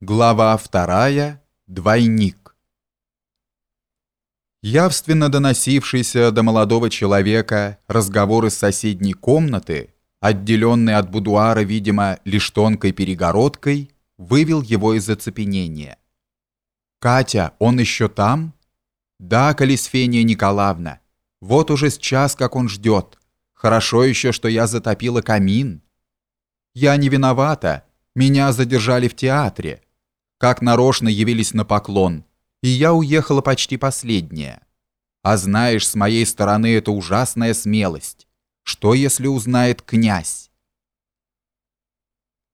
Глава вторая. Двойник. Явственно доносившийся до молодого человека разговор из соседней комнаты, отделенный от будуара, видимо, лишь тонкой перегородкой, вывел его из оцепенения. «Катя, он еще там?» «Да, Калисфения Николаевна. Вот уже с час, как он ждет. Хорошо еще, что я затопила камин». «Я не виновата. Меня задержали в театре» как нарочно явились на поклон, и я уехала почти последняя. А знаешь, с моей стороны это ужасная смелость. Что, если узнает князь?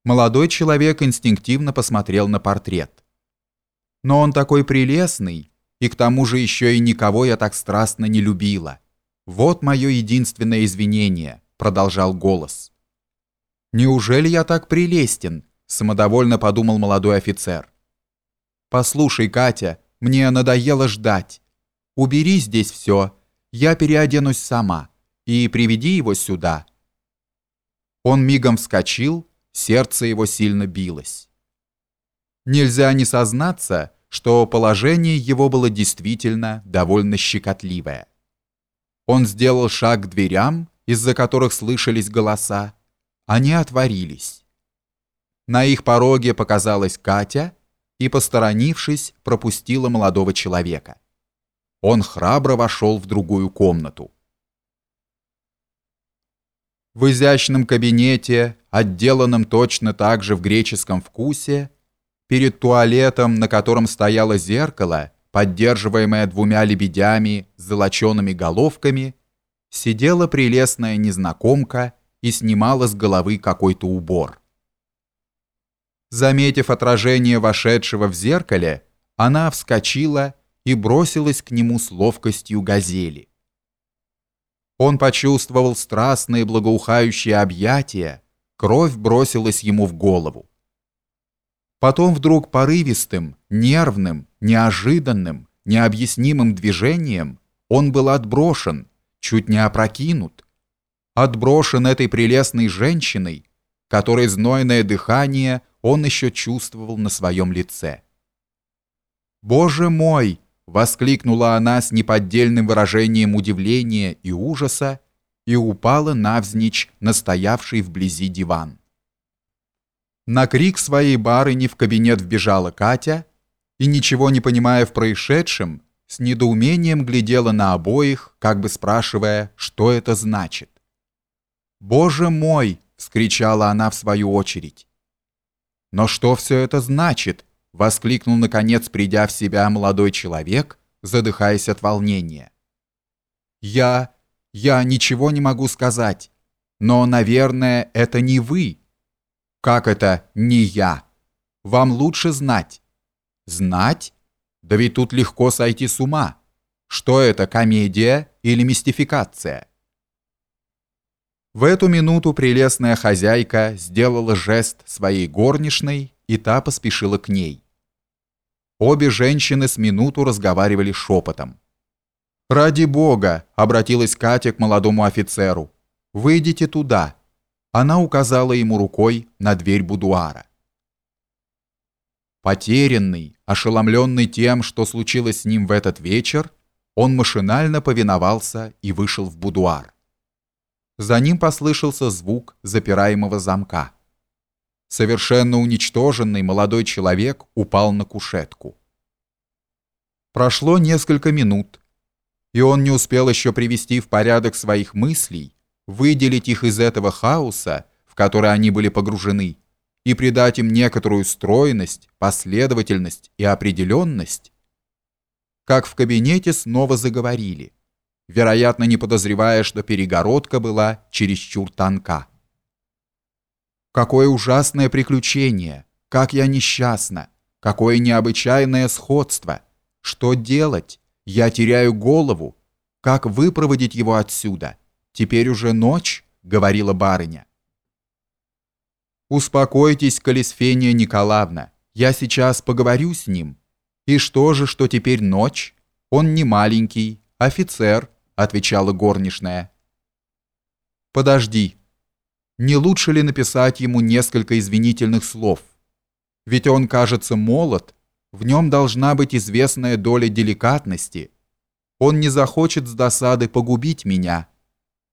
Молодой человек инстинктивно посмотрел на портрет. Но он такой прелестный, и к тому же еще и никого я так страстно не любила. Вот мое единственное извинение, продолжал голос. Неужели я так прелестен? Самодовольно подумал молодой офицер. «Послушай, Катя, мне надоело ждать. Убери здесь все, я переоденусь сама, и приведи его сюда». Он мигом вскочил, сердце его сильно билось. Нельзя не сознаться, что положение его было действительно довольно щекотливое. Он сделал шаг к дверям, из-за которых слышались голоса. Они отворились. На их пороге показалась Катя и, посторонившись, пропустила молодого человека. Он храбро вошел в другую комнату. В изящном кабинете, отделанном точно так же в греческом вкусе, перед туалетом, на котором стояло зеркало, поддерживаемое двумя лебедями с золочеными головками, сидела прелестная незнакомка и снимала с головы какой-то убор. Заметив отражение вошедшего в зеркале, она вскочила и бросилась к нему с ловкостью газели. Он почувствовал страстные благоухающие объятия, кровь бросилась ему в голову. Потом вдруг порывистым, нервным, неожиданным, необъяснимым движением он был отброшен, чуть не опрокинут, отброшен этой прелестной женщиной, которой знойное дыхание – он еще чувствовал на своем лице. «Боже мой!» — воскликнула она с неподдельным выражением удивления и ужаса и упала навзничь на стоявший вблизи диван. На крик своей барыни в кабинет вбежала Катя и, ничего не понимая в происшедшем, с недоумением глядела на обоих, как бы спрашивая, что это значит. «Боже мой!» — вскричала она в свою очередь. «Но что все это значит?» — воскликнул, наконец, придя в себя молодой человек, задыхаясь от волнения. «Я... я ничего не могу сказать. Но, наверное, это не вы». «Как это не я? Вам лучше знать». «Знать? Да ведь тут легко сойти с ума. Что это, комедия или мистификация?» В эту минуту прелестная хозяйка сделала жест своей горничной, и та поспешила к ней. Обе женщины с минуту разговаривали шепотом. «Ради бога!» — обратилась Катя к молодому офицеру. «Выйдите туда!» Она указала ему рукой на дверь будуара. Потерянный, ошеломленный тем, что случилось с ним в этот вечер, он машинально повиновался и вышел в будуар. За ним послышался звук запираемого замка. Совершенно уничтоженный молодой человек упал на кушетку. Прошло несколько минут, и он не успел еще привести в порядок своих мыслей, выделить их из этого хаоса, в который они были погружены, и придать им некоторую стройность, последовательность и определенность, как в кабинете снова заговорили – вероятно, не подозревая, что перегородка была чересчур тонка. Какое ужасное приключение! Как я несчастна! Какое необычайное сходство! Что делать? Я теряю голову. Как выпроводить его отсюда? Теперь уже ночь, говорила барыня. Успокойтесь, Калисфения Николаевна. Я сейчас поговорю с ним. И что же, что теперь ночь? Он не маленький, офицер, отвечала горничная. Подожди. Не лучше ли написать ему несколько извинительных слов? Ведь он, кажется, молод, в нем должна быть известная доля деликатности. Он не захочет с досады погубить меня.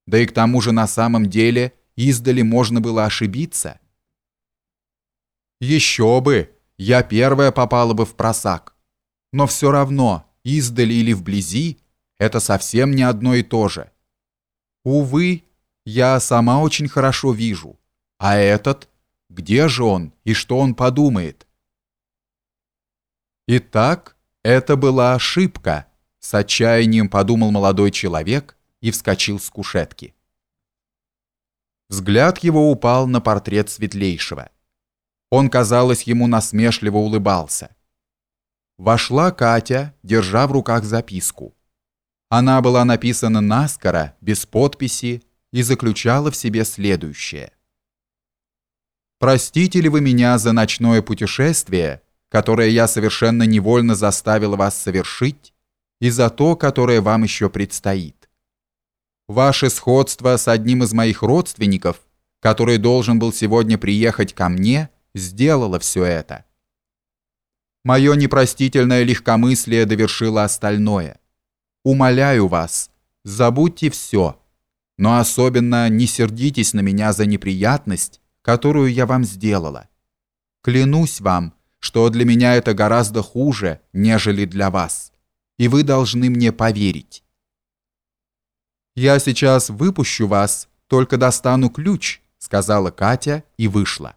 Да и к тому же на самом деле издали можно было ошибиться. Еще бы, я первая попала бы в просак. Но все равно, издали или вблизи, это совсем не одно и то же. Увы, я сама очень хорошо вижу. А этот, где же он и что он подумает? Итак, это была ошибка, с отчаянием подумал молодой человек и вскочил с кушетки. Взгляд его упал на портрет светлейшего. Он, казалось, ему насмешливо улыбался. Вошла Катя, держа в руках записку. Она была написана наскоро, без подписи, и заключала в себе следующее. «Простите ли вы меня за ночное путешествие, которое я совершенно невольно заставила вас совершить, и за то, которое вам еще предстоит? Ваше сходство с одним из моих родственников, который должен был сегодня приехать ко мне, сделало все это. Мое непростительное легкомыслие довершило остальное. Умоляю вас, забудьте все» но особенно не сердитесь на меня за неприятность, которую я вам сделала. Клянусь вам, что для меня это гораздо хуже, нежели для вас, и вы должны мне поверить. Я сейчас выпущу вас, только достану ключ, сказала Катя и вышла.